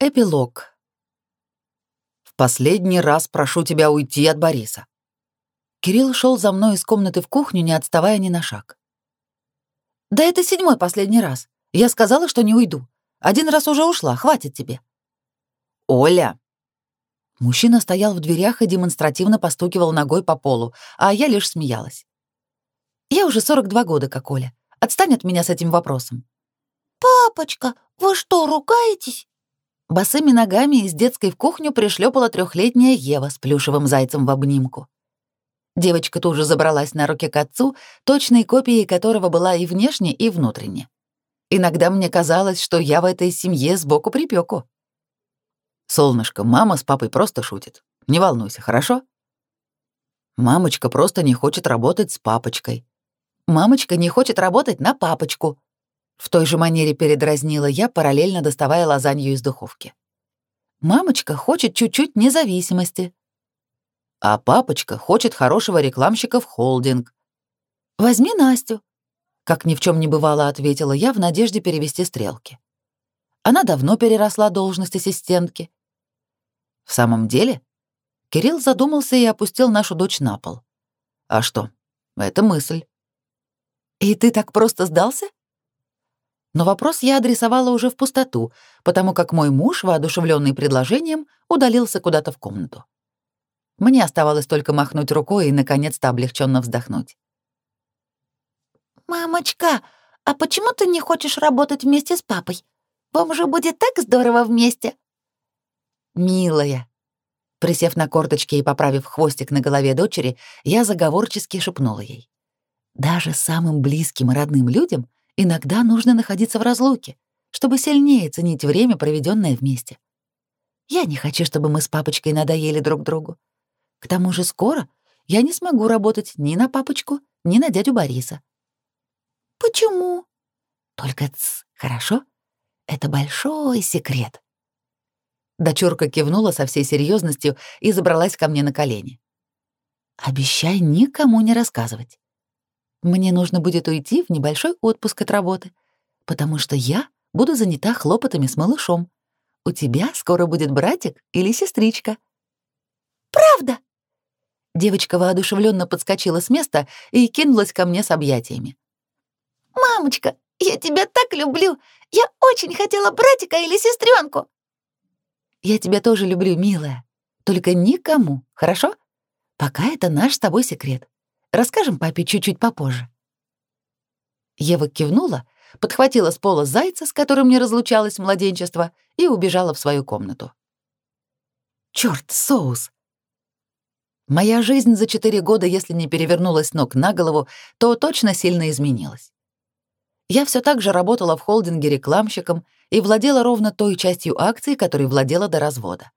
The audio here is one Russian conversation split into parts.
Эпилог. В последний раз прошу тебя уйти от Бориса. Кирилл шел за мной из комнаты в кухню, не отставая ни на шаг. Да это седьмой последний раз. Я сказала, что не уйду. Один раз уже ушла, хватит тебе. Оля. Мужчина стоял в дверях и демонстративно постукивал ногой по полу, а я лишь смеялась. Я уже 42 года, как Оля. Отстань от меня с этим вопросом. «Папочка, вы что, ругаетесь?» Босыми ногами из детской в кухню пришлепала трехлетняя Ева с плюшевым зайцем в обнимку. Девочка тоже забралась на руки к отцу, точной копией которого была и внешне, и внутренне. Иногда мне казалось, что я в этой семье сбоку припеку. «Солнышко, мама с папой просто шутит. Не волнуйся, хорошо?» «Мамочка просто не хочет работать с папочкой. Мамочка не хочет работать на папочку», в той же манере передразнила я, параллельно доставая лазанью из духовки. «Мамочка хочет чуть-чуть независимости». «А папочка хочет хорошего рекламщика в холдинг». «Возьми Настю», — как ни в чем не бывало, ответила я в надежде перевести стрелки. Она давно переросла должность ассистентки. В самом деле, Кирилл задумался и опустил нашу дочь на пол. А что? Это мысль. «И ты так просто сдался?» Но вопрос я адресовала уже в пустоту, потому как мой муж, воодушевленный предложением, удалился куда-то в комнату. Мне оставалось только махнуть рукой и, наконец-то, облегченно вздохнуть. «Мамочка, а почему ты не хочешь работать вместе с папой? Вам же будет так здорово вместе!» «Милая!» Присев на корточки и поправив хвостик на голове дочери, я заговорчески шепнула ей. «Даже самым близким и родным людям Иногда нужно находиться в разлуке, чтобы сильнее ценить время, проведенное вместе. Я не хочу, чтобы мы с папочкой надоели друг другу. К тому же скоро я не смогу работать ни на папочку, ни на дядю Бориса. Почему? Только ц, хорошо? Это большой секрет. Дочурка кивнула со всей серьезностью и забралась ко мне на колени. Обещай никому не рассказывать. Мне нужно будет уйти в небольшой отпуск от работы, потому что я буду занята хлопотами с малышом. У тебя скоро будет братик или сестричка. Правда? Девочка воодушевленно подскочила с места и кинулась ко мне с объятиями. Мамочка, я тебя так люблю. Я очень хотела братика или сестренку. Я тебя тоже люблю, милая. Только никому, хорошо? Пока это наш с тобой секрет. Расскажем папе чуть-чуть попозже». Ева кивнула, подхватила с пола зайца, с которым не разлучалась младенчество, и убежала в свою комнату. Черт, соус! Моя жизнь за четыре года, если не перевернулась ног на голову, то точно сильно изменилась. Я все так же работала в холдинге рекламщиком и владела ровно той частью акций, которой владела до развода.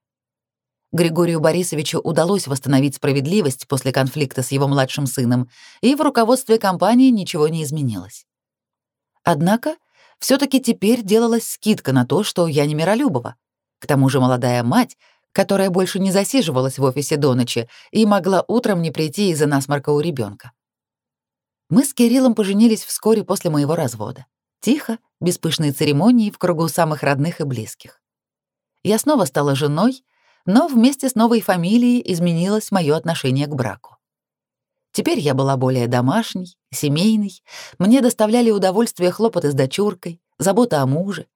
Григорию Борисовичу удалось восстановить справедливость после конфликта с его младшим сыном, и в руководстве компании ничего не изменилось. Однако, все таки теперь делалась скидка на то, что я не Миролюбова. К тому же молодая мать, которая больше не засиживалась в офисе до ночи и могла утром не прийти из-за насморка у ребенка. Мы с Кириллом поженились вскоре после моего развода. Тихо, без пышной церемонии, в кругу самых родных и близких. Я снова стала женой, но вместе с новой фамилией изменилось мое отношение к браку. Теперь я была более домашней, семейной, мне доставляли удовольствие хлопоты с дочуркой, забота о муже.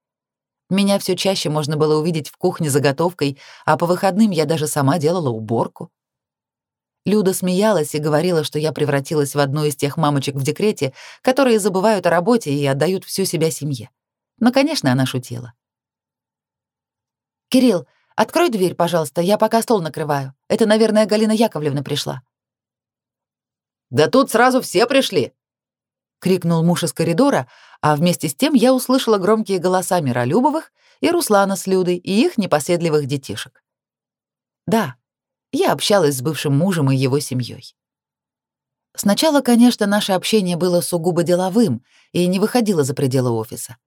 Меня все чаще можно было увидеть в кухне заготовкой, а по выходным я даже сама делала уборку. Люда смеялась и говорила, что я превратилась в одну из тех мамочек в декрете, которые забывают о работе и отдают всю себя семье. Но, конечно, она шутила. «Кирилл, Открой дверь, пожалуйста, я пока стол накрываю. Это, наверное, Галина Яковлевна пришла». «Да тут сразу все пришли!» — крикнул муж из коридора, а вместе с тем я услышала громкие голоса Миролюбовых и Руслана с Людой и их непоседливых детишек. Да, я общалась с бывшим мужем и его семьей. Сначала, конечно, наше общение было сугубо деловым и не выходило за пределы офиса.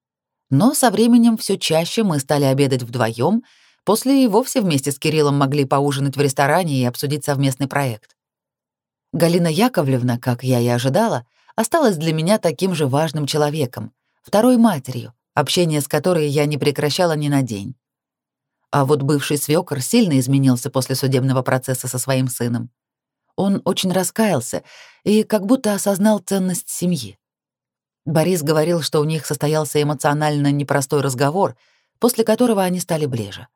Но со временем все чаще мы стали обедать вдвоем После и вовсе вместе с Кириллом могли поужинать в ресторане и обсудить совместный проект. Галина Яковлевна, как я и ожидала, осталась для меня таким же важным человеком, второй матерью, общение с которой я не прекращала ни на день. А вот бывший свёкор сильно изменился после судебного процесса со своим сыном. Он очень раскаялся и как будто осознал ценность семьи. Борис говорил, что у них состоялся эмоционально непростой разговор, после которого они стали ближе.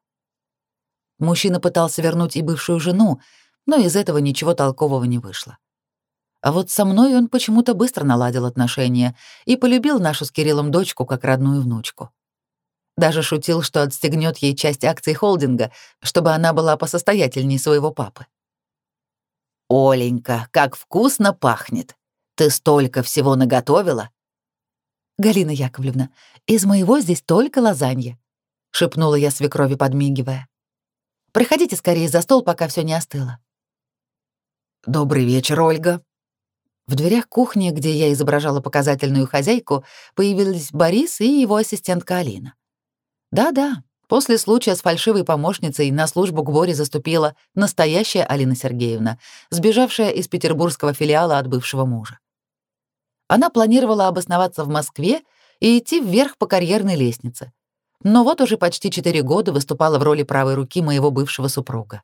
Мужчина пытался вернуть и бывшую жену, но из этого ничего толкового не вышло. А вот со мной он почему-то быстро наладил отношения и полюбил нашу с Кириллом дочку как родную внучку. Даже шутил, что отстегнет ей часть акций холдинга, чтобы она была посостоятельней своего папы. «Оленька, как вкусно пахнет! Ты столько всего наготовила!» «Галина Яковлевна, из моего здесь только лазанья», — шепнула я свекрови, подмигивая. «Проходите скорее за стол, пока все не остыло». «Добрый вечер, Ольга», в дверях кухни, где я изображала показательную хозяйку, появились Борис и его ассистентка Алина. Да-да, после случая с фальшивой помощницей на службу к Боре заступила настоящая Алина Сергеевна, сбежавшая из петербургского филиала от бывшего мужа. Она планировала обосноваться в Москве и идти вверх по карьерной лестнице. Но вот уже почти четыре года выступала в роли правой руки моего бывшего супруга.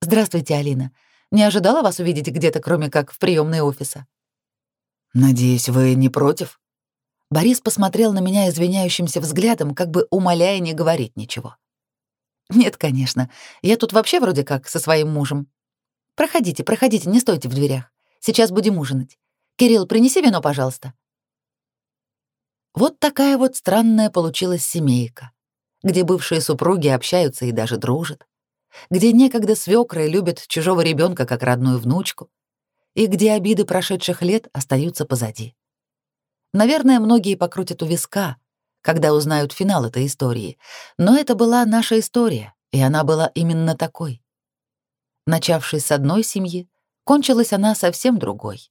«Здравствуйте, Алина. Не ожидала вас увидеть где-то, кроме как в приемной офиса. Надеюсь, вы не против? Борис посмотрел на меня извиняющимся взглядом, как бы умоляя не говорить ничего. Нет, конечно. Я тут вообще вроде как со своим мужем. Проходите, проходите, не стойте в дверях. Сейчас будем ужинать. Кирилл, принеси вино, пожалуйста. Вот такая вот странная получилась семейка, где бывшие супруги общаются и даже дружат где некогда свекры любят чужого ребенка как родную внучку, и где обиды прошедших лет остаются позади. Наверное, многие покрутят у виска, когда узнают финал этой истории, но это была наша история, и она была именно такой. Начавшись с одной семьи, кончилась она совсем другой.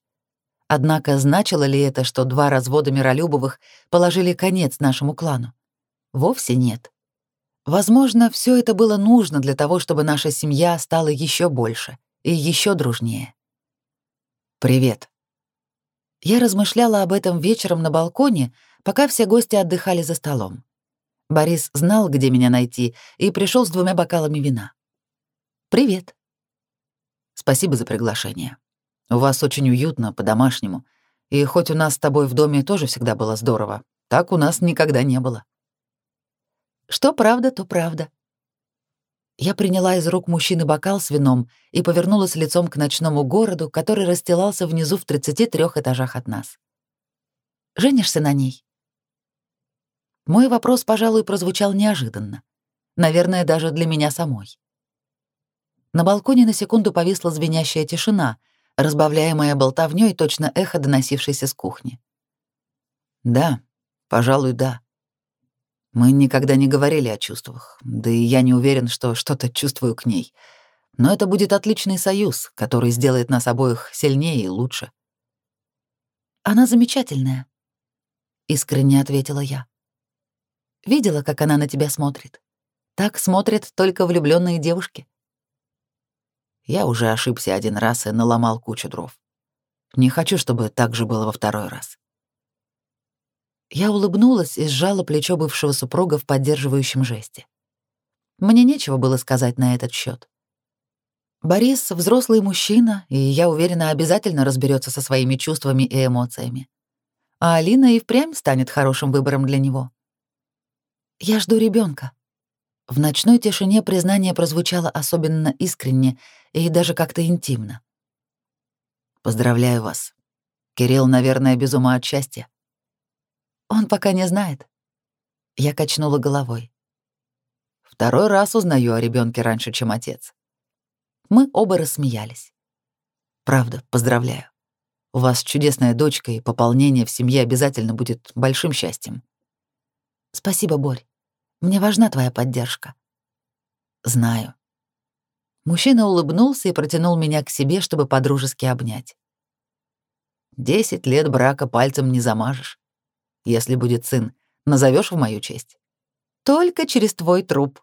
Однако значило ли это, что два развода Миролюбовых положили конец нашему клану? Вовсе нет. Возможно, все это было нужно для того, чтобы наша семья стала еще больше и еще дружнее. «Привет». Я размышляла об этом вечером на балконе, пока все гости отдыхали за столом. Борис знал, где меня найти, и пришел с двумя бокалами вина. «Привет». «Спасибо за приглашение. У вас очень уютно, по-домашнему. И хоть у нас с тобой в доме тоже всегда было здорово, так у нас никогда не было». Что правда, то правда. Я приняла из рук мужчины бокал с вином и повернулась лицом к ночному городу, который расстилался внизу в 33 этажах от нас. «Женишься на ней?» Мой вопрос, пожалуй, прозвучал неожиданно. Наверное, даже для меня самой. На балконе на секунду повисла звенящая тишина, разбавляемая болтовнёй точно эхо, доносившееся с кухни. «Да, пожалуй, да», мы никогда не говорили о чувствах, да и я не уверен, что что-то чувствую к ней. Но это будет отличный союз, который сделает нас обоих сильнее и лучше. Она замечательная, искренне ответила я. Видела, как она на тебя смотрит. Так смотрят только влюбленные девушки. Я уже ошибся один раз и наломал кучу дров. Не хочу, чтобы так же было во второй раз. Я улыбнулась и сжала плечо бывшего супруга в поддерживающем жесте. Мне нечего было сказать на этот счет. Борис — взрослый мужчина, и, я уверена, обязательно разберется со своими чувствами и эмоциями. А Алина и впрямь станет хорошим выбором для него. Я жду ребенка. В ночной тишине признание прозвучало особенно искренне и даже как-то интимно. «Поздравляю вас. Кирилл, наверное, без ума от счастья. Он пока не знает. Я качнула головой. Второй раз узнаю о ребенке раньше, чем отец. Мы оба рассмеялись. Правда, поздравляю. У вас чудесная дочка, и пополнение в семье обязательно будет большим счастьем. Спасибо, Борь. Мне важна твоя поддержка. Знаю. Мужчина улыбнулся и протянул меня к себе, чтобы подружески обнять. Десять лет брака пальцем не замажешь. Если будет сын, назовешь в мою честь. Только через твой труп.